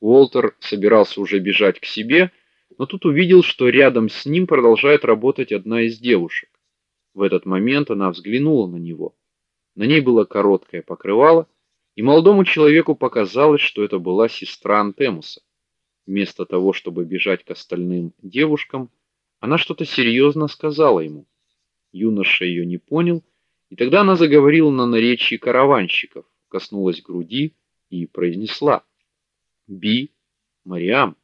Уолтер собирался уже бежать к себе, но тут увидел, что рядом с ним продолжает работать одна из девушек. В этот момент она взглянула на него. На ней было короткое покрывало, и молодому человеку показалось, что это была сестра Антемуса. Вместо того, чтобы бежать к остальным девушкам, она что-то серьезно сказала ему. Юноша ее не понял, и тогда она заговорила на наречии караванщиков, коснулась груди и произнесла: "Би, Мариам".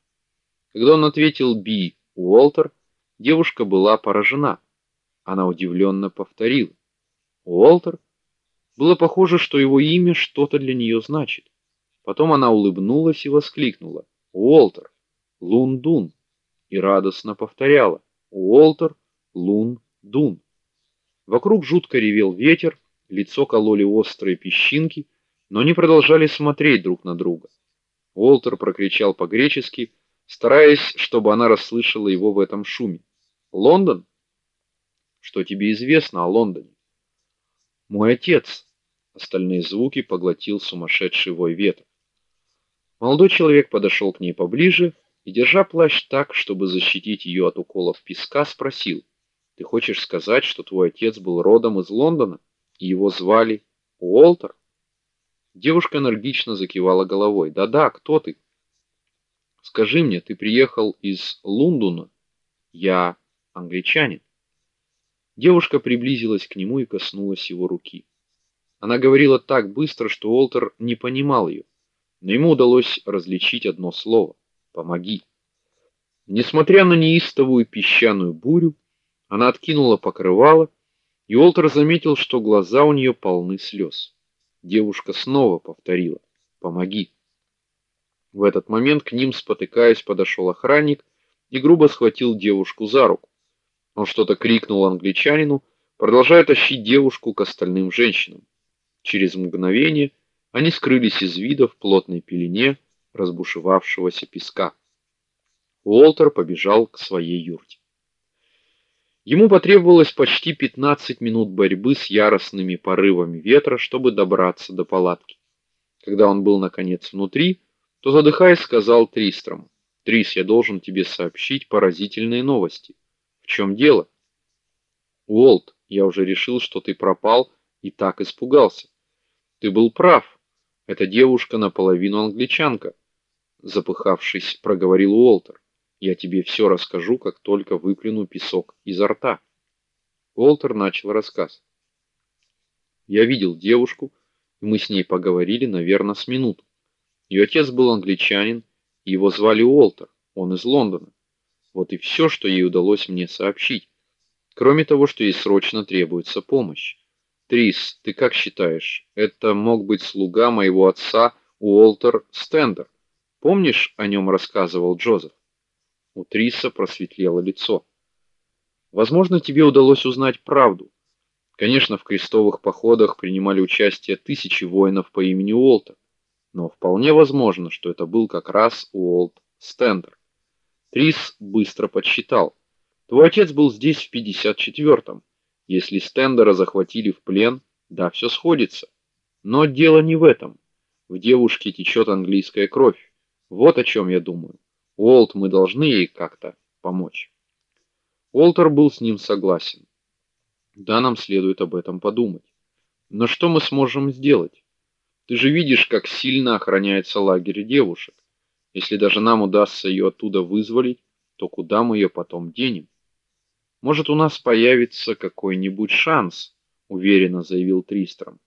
Когда он ответил "Би, Уолтер", девушка была поражена. Она удивленно повторила: "Уолтер?" Было похоже, что его имя что-то для нее значит. Потом она улыбнулась и воскликнула: "Уолтер, Лундун!" и радостно повторяла: "Уолтер, Лун-Дун". Вокруг жутко ревел ветер, лицо кололи острые песчинки, но они продолжали смотреть друг на друга. Уолтер прокричал по-гречески, стараясь, чтобы она расслышала его в этом шуме. "Лондон? Что тебе известно о Лондоне?" "Мой отец", Остальные звуки поглотил сумасшедший вой ветра. Молодой человек подошел к ней поближе и, держа плащ так, чтобы защитить ее от уколов песка, спросил: "Ты хочешь сказать, что твой отец был родом из Лондона и его звали Уолтер?" Девушка энергично закивала головой. "Да-да, кто ты?" "Скажи мне, ты приехал из Лондона?" "Я англичанин." Девушка приблизилась к нему и коснулась его руки. Она говорила так быстро, что Уолтер не понимал ее, но ему удалось различить одно слово: "Помоги". Несмотря на неистовую песчаную бурю, она откинула покрывало, и Уолтер заметил, что глаза у нее полны слез. Девушка снова повторила: "Помоги". В этот момент к ним, спотыкаясь, подошел охранник и грубо схватил девушку за руку. Он что-то крикнул англичанину, продолжая тащить девушку к остальным женщинам. Через мгновение они скрылись из вида в плотной пелене разбушевавшегося песка. Уолтер побежал к своей юрте. Ему потребовалось почти 15 минут борьбы с яростными порывами ветра, чтобы добраться до палатки. Когда он был наконец внутри, то задыхаясь сказал Тристрому: "Трис, я должен тебе сообщить поразительные новости. В чем дело?" "Уолт, я уже решил, что ты пропал и так испугался. Ты был прав. Эта девушка наполовину англичанка, запыхавшись, проговорил Уолтер. Я тебе все расскажу, как только выплюну песок изо рта. Уолтер начал рассказ. Я видел девушку, и мы с ней поговорили, наверное, с минуту. Ее отец был англичанин, его звали Уолтер. Он из Лондона. Вот и все, что ей удалось мне сообщить. Кроме того, что ей срочно требуется помощь. Трис, ты как считаешь, это мог быть слуга моего отца Уолтер Стендер? Помнишь, о нем рассказывал Джозеф? У Триса просветлело лицо. Возможно, тебе удалось узнать правду. Конечно, в крестовых походах принимали участие тысячи воинов по имени Уолтер, но вполне возможно, что это был как раз Уолт Стендер. Трис быстро подсчитал. Твой отец был здесь в 54-м. Если Стендера захватили в плен, да, все сходится. Но дело не в этом. В девушке течет английская кровь. Вот о чем я думаю. Уолт, мы должны ей как-то помочь. Уолтер был с ним согласен. Да, нам следует об этом подумать. Но что мы сможем сделать? Ты же видишь, как сильно охраняется лагерь девушек. Если даже нам удастся ее оттуда вызволить, то куда мы ее потом денем? Может, у нас появится какой-нибудь шанс, уверенно заявил Тристром.